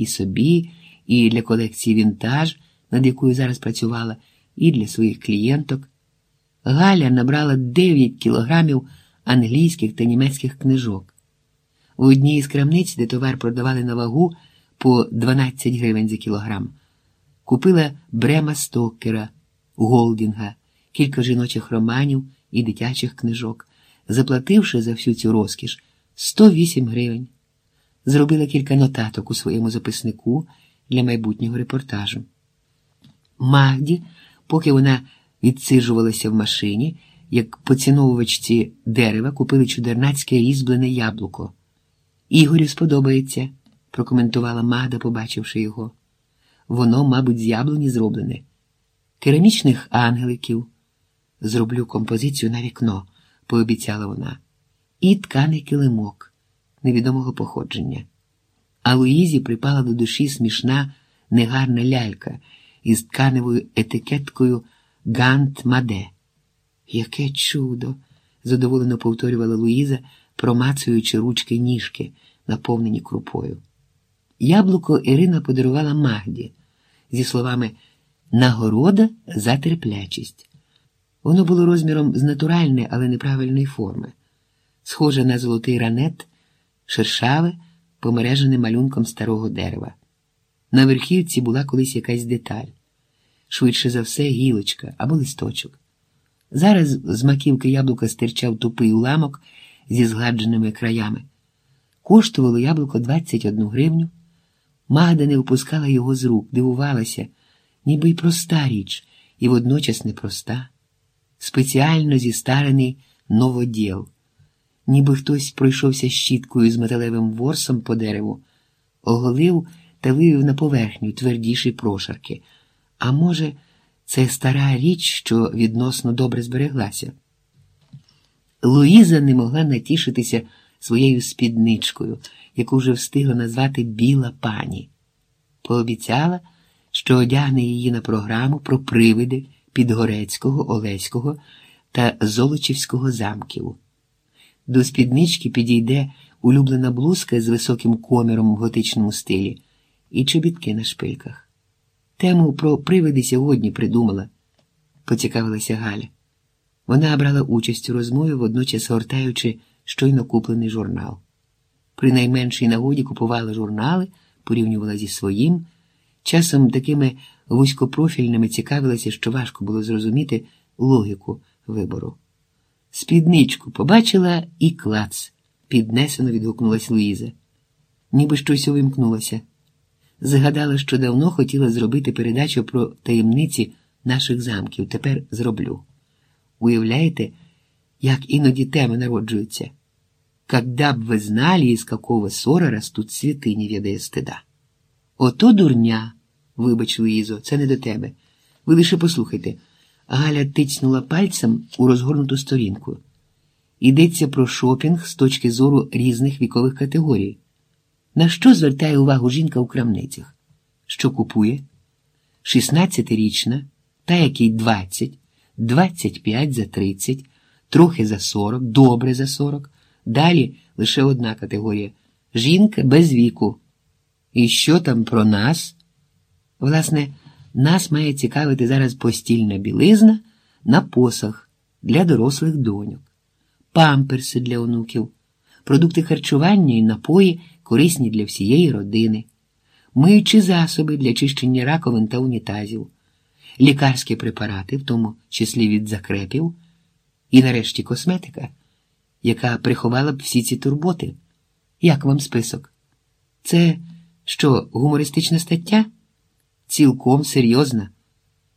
і собі, і для колекції вінтаж, над якою зараз працювала, і для своїх клієнток. Галя набрала 9 кілограмів англійських та німецьких книжок. У одній із крамниць, де товар продавали на вагу по 12 гривень за кілограм, купила Брема Стокера, Голдінга, кілька жіночих романів і дитячих книжок, заплативши за всю цю розкіш 108 гривень. Зробила кілька нотаток у своєму записнику для майбутнього репортажу. Магді, поки вона відсиджувалася в машині, як поціновувачці дерева купили чудернацьке різьблене яблуко. Ігорю сподобається, прокоментувала Магда, побачивши його. Воно, мабуть, з яблуні зроблене. Керамічних ангеликів. Зроблю композицію на вікно, пообіцяла вона, і тканий килимок невідомого походження. А Луїзі припала до душі смішна, негарна лялька із тканевою етикеткою Гант Маде. Яке чудо! задоволено повторювала Луїза, промацуючи ручки ніжки, наповнені крупою. Яблуко Ірина подарувала Магді зі словами Нагорода за терплячість. Воно було розміром з натуральної, але неправильної форми, схоже на золотий ранет, шершаве, помережене малюнком старого дерева. На верхівці була колись якась деталь, швидше за все, гілочка або листочок. Зараз з маківки яблука стирчав тупий уламок зі згладженими краями. Коштувало яблуко 21 гривню. Магда не впускала його з рук, дивувалася, ніби й проста річ, і водночас непроста, спеціально зістарений новоділ, ніби хтось пройшовся щіткою з металевим ворсом по дереву, оголив та вивів на поверхню твердіші прошарки. А може, це стара річ, що відносно добре збереглася. Луїза не могла натішитися своєю спідничкою, яку вже встигла назвати Біла пані. Пообіцяла, що одягне її на програму про привиди Підгорецького, Олеського та Золочівського замків. До спіднички підійде улюблена блузка з високим коміром в готичному стилі і чобітки на шпильках. Тему про привиди сьогодні придумала, поцікавилася Галя. Вона брала участь у розмові, водночас гортаючи щойно куплений журнал. При найменшій нагоді купувала журнали, порівнювала зі своїм, часом такими вузькопрофільними цікавилася, що важко було зрозуміти логіку вибору. Спідничку побачила і клац, піднесено відгукнулась Луїза. Ніби щось увімкнулося. Згадала, що давно хотіла зробити передачу про таємниці наших замків. Тепер зроблю. Уявляєте, як іноді теми народжуються? Когда б ви знали, із какого ссора растуть цвіти, не ведає стида. Ото дурня, вибач, Луїзо, це не до тебе. Ви лише послухайте. Галя тицьнула пальцем у розгорнуту сторінку. Йдеться про шопінг з точки зору різних вікових категорій. На що звертає увагу жінка у крамницях? Що купує? 16-річна, та який 20, 25 за 30, трохи за 40, добре за 40. Далі лише одна категорія жінка без віку. І що там про нас? Власне, нас має цікавити зараз постільна білизна на посах для дорослих доньок, памперси для онуків, продукти харчування і напої корисні для всієї родини, миючі засоби для чищення раковин та унітазів, лікарські препарати, в тому числі від закрепів, і нарешті косметика, яка приховала б всі ці турботи. Як вам список? Це що, гумористична стаття? Цілком серйозна,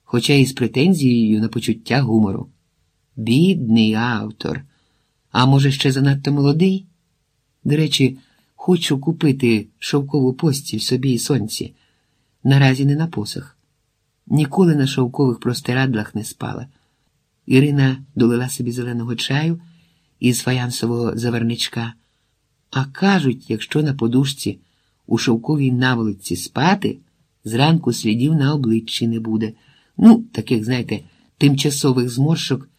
хоча і з претензією на почуття гумору. Бідний автор, а може, ще занадто молодий? До речі, хочу купити шовкову постіль собі і сонці. Наразі не на посах. Ніколи на шовкових простирадлах не спала. Ірина долила собі зеленого чаю із фаянсового заварничка. А кажуть, якщо на подушці у шовковій наволоці спати, зранку слідів на обличчі не буде. Ну, таких, знаєте, тимчасових зморшок